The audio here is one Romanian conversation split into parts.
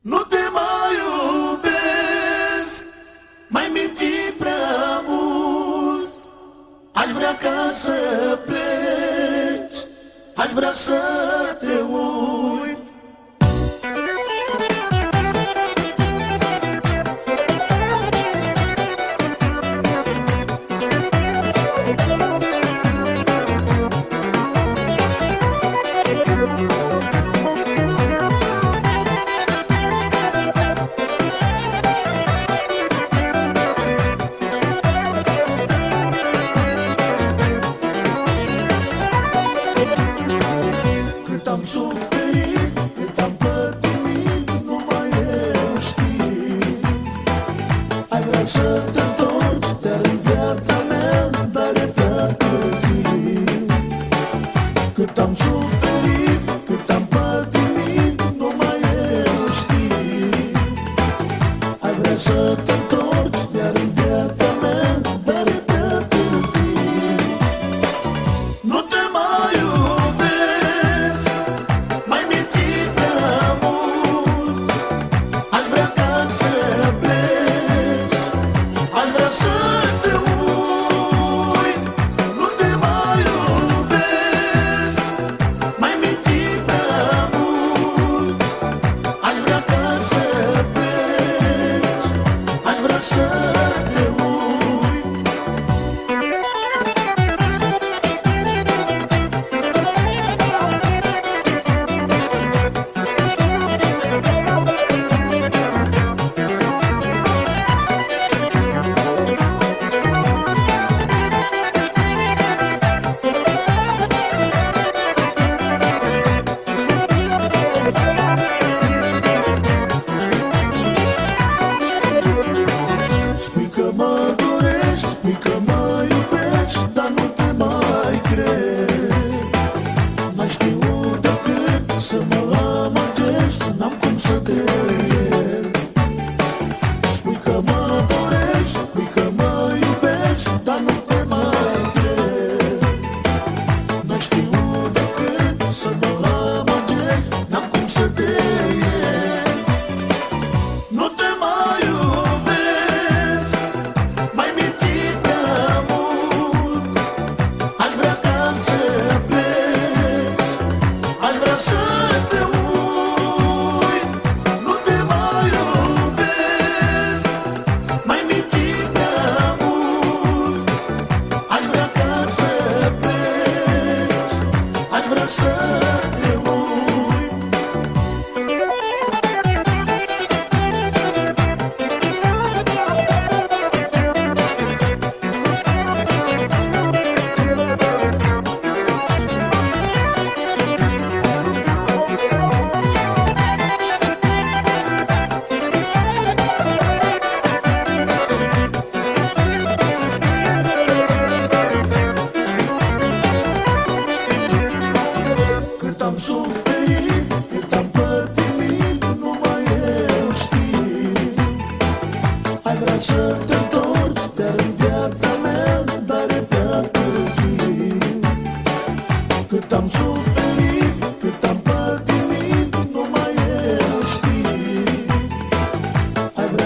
Nu te mai iubesc, mai minti prea mult. Aș vrea ca să pleci, aș vrea să te uit. mai să te întorci Dar în viața Nu mai eu știu Ai vrea să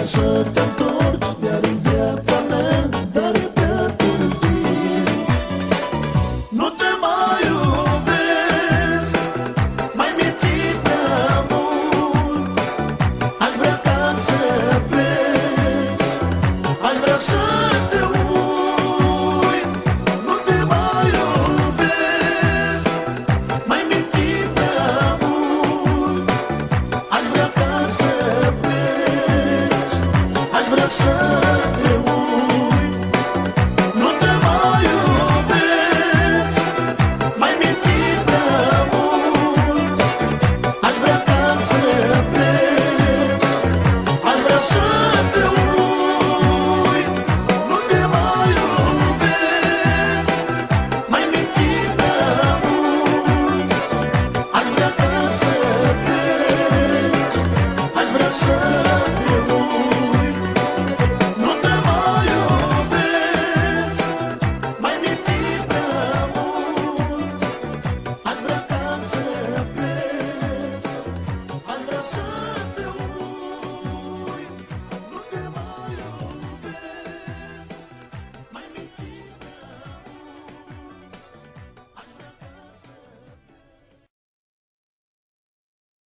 pasó tanto